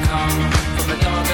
to come. From a dog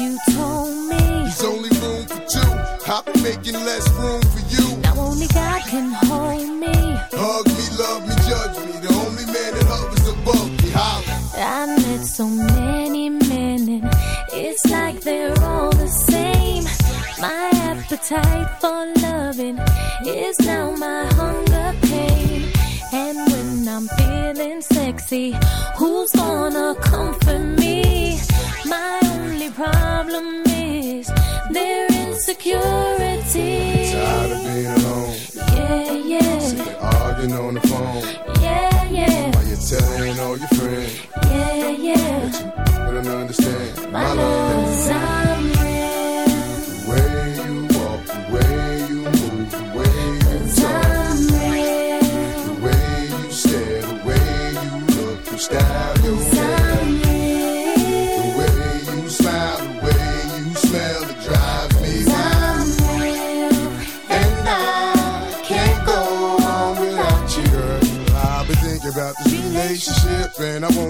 you told me. There's only room for two. I've been making less room for you. Now only God can hold me. Hug me, love me, judge me. The only man that hovers above me. Holler. I met so many men, and it's like they're all the same. My appetite for loving is now my hunger pain. And when I'm feeling sexy, purity. Tired of being alone. Yeah, yeah. Sitting arguing on the phone. Yeah, yeah. While you're telling all your friends. Yeah, yeah. But you don't understand my love. tripping. I won't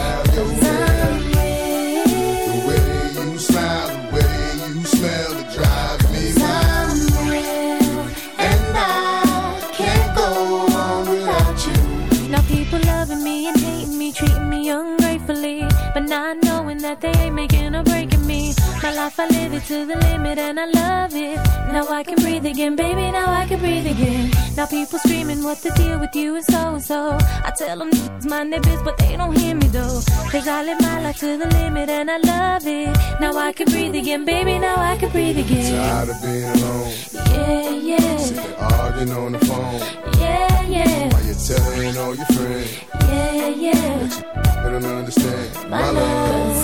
I live it to the limit and I love it. Now I can breathe again, baby. Now I can breathe again. Now people screaming, what the deal with you and so and so. I tell them it's their biz, but they don't hear me though. Cause I live my life to the limit and I love it. Now I can breathe again, baby. Now I can breathe again. Tired of being alone, Yeah, yeah, of arguing on the phone. yeah, yeah, While you're telling all your friends, yeah, yeah. they don't understand My my love,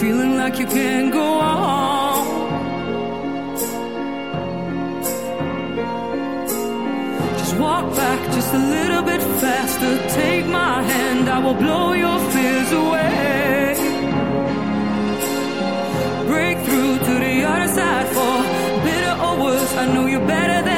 feeling like you can't go on. Just walk back just a little bit faster. Take my hand, I will blow your fears away. Break through to the other side for better or worse. I know you better than.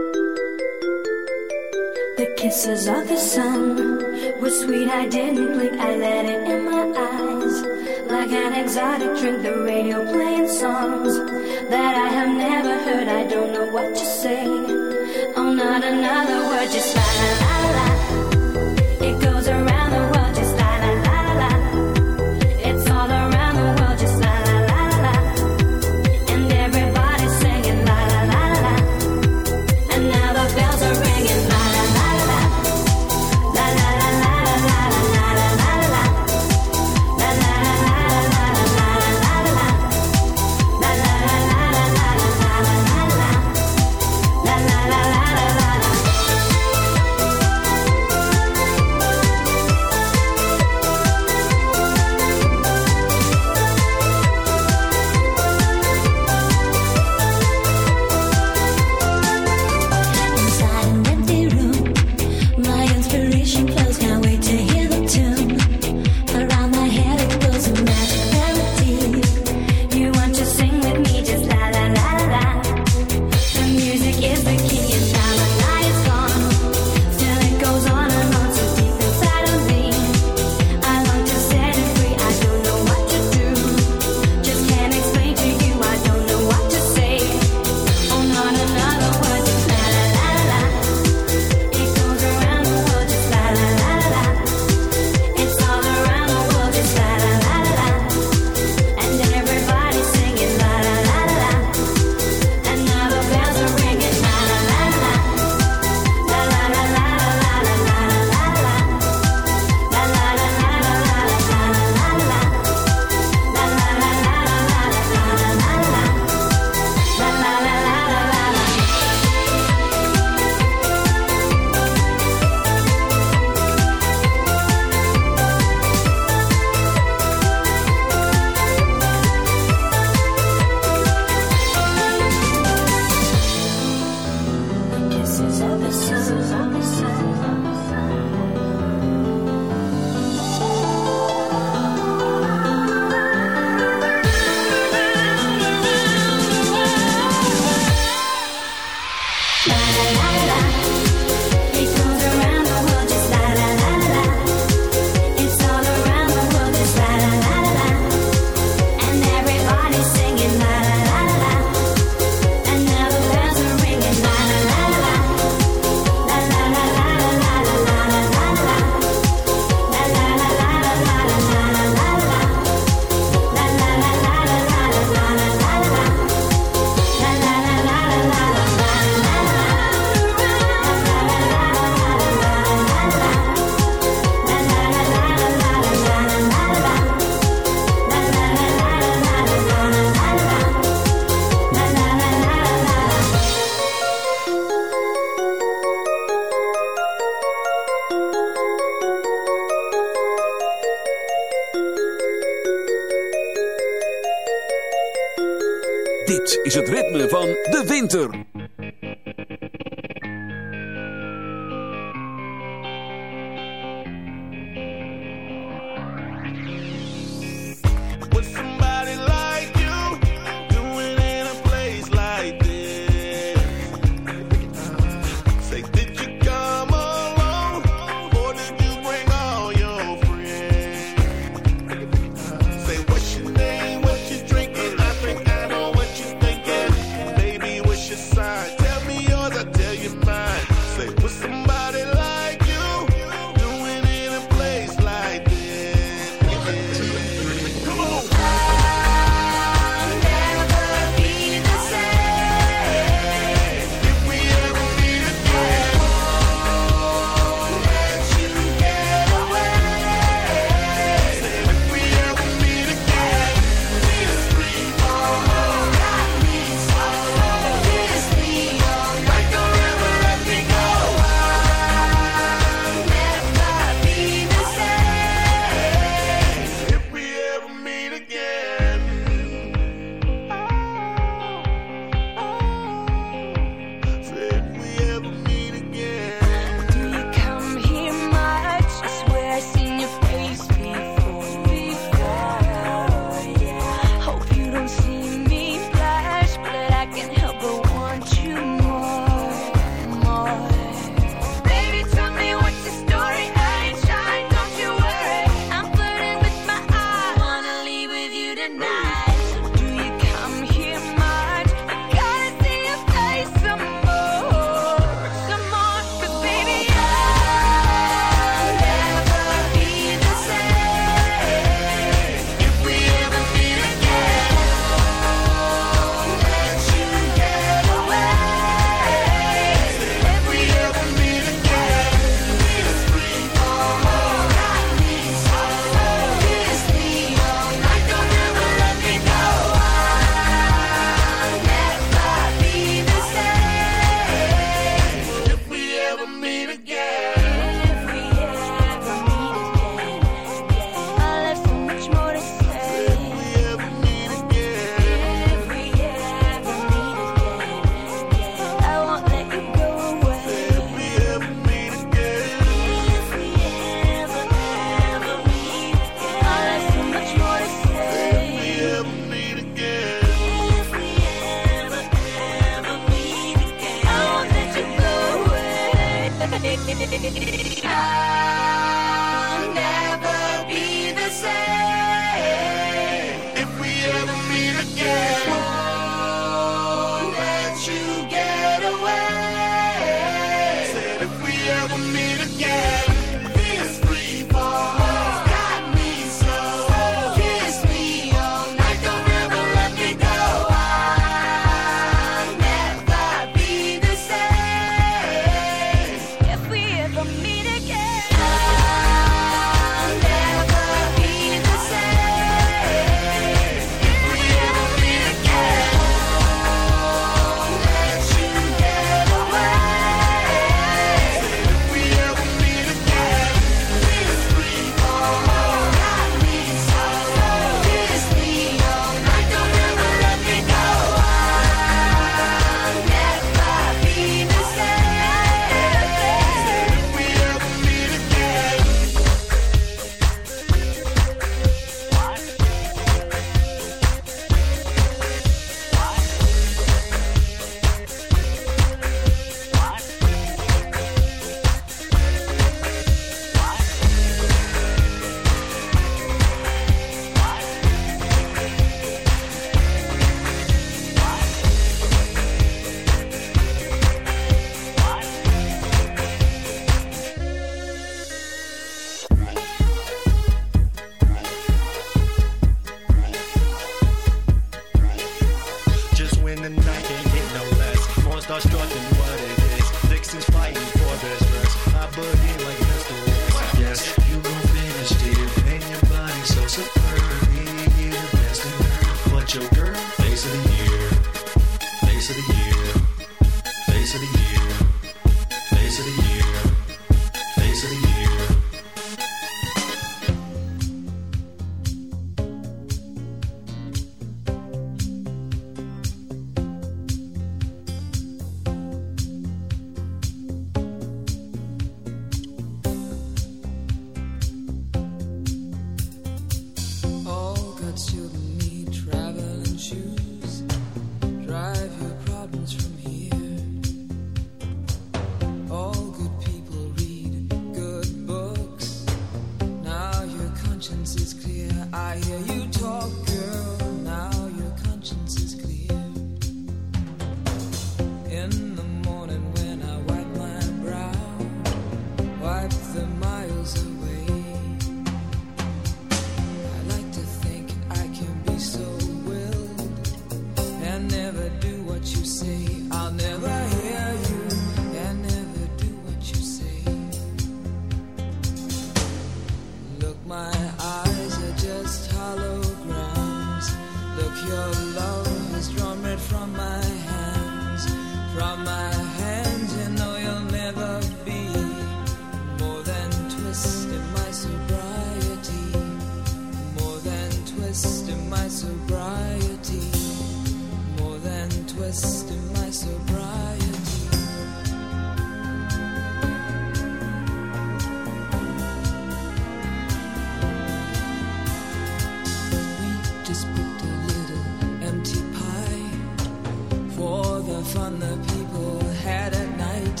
fun the people had at night.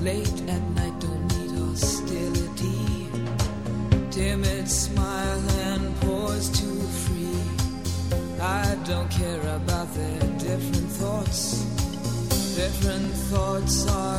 Late at night, don't need hostility. Timid smile and pause too free. I don't care about their different thoughts. Different thoughts are.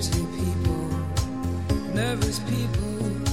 pretty people, nervous people.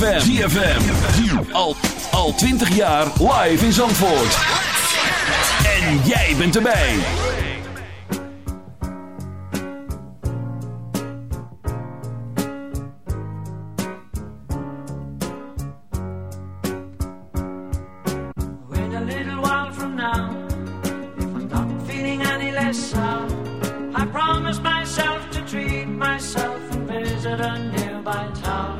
ZFM. ZFM. Al, al 20 jaar live in Zandvoort. En jij bent erbij. When a little while from now, if I'm not feeling any less sour, I promise myself to treat myself and visit a nearby town.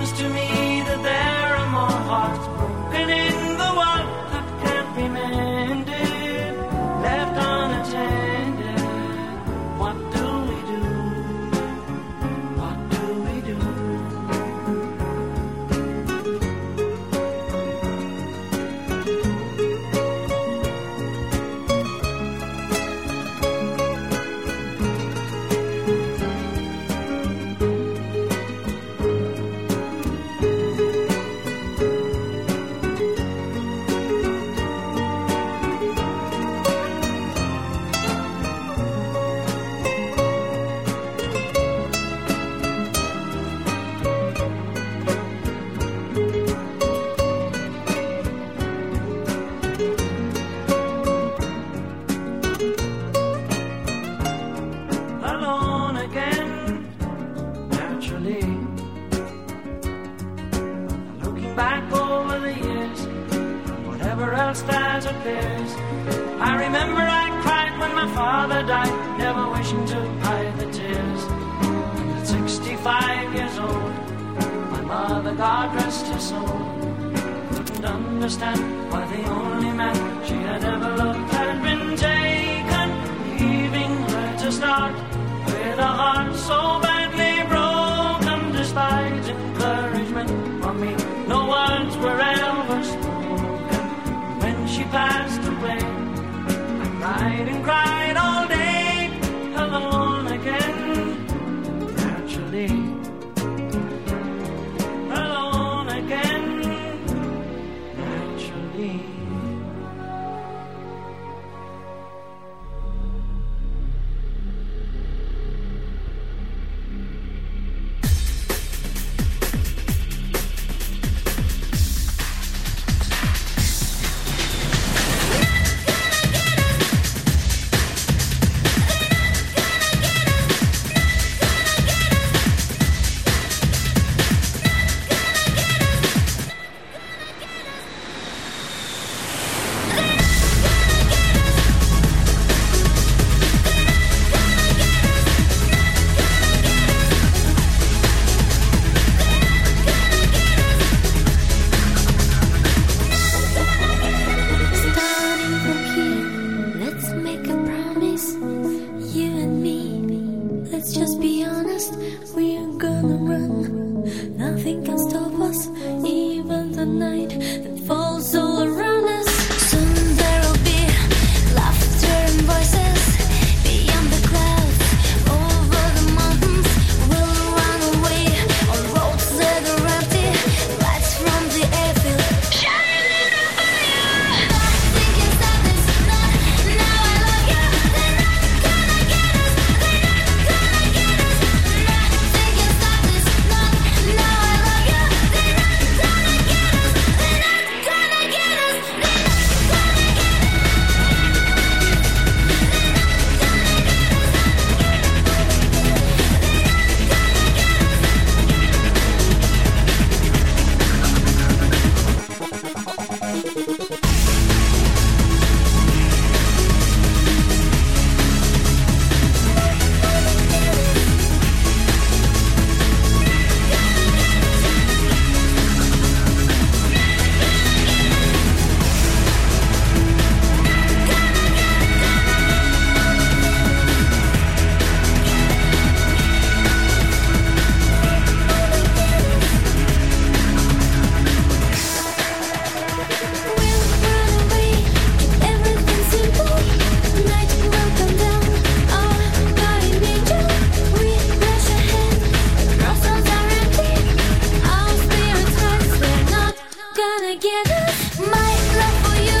my love for you.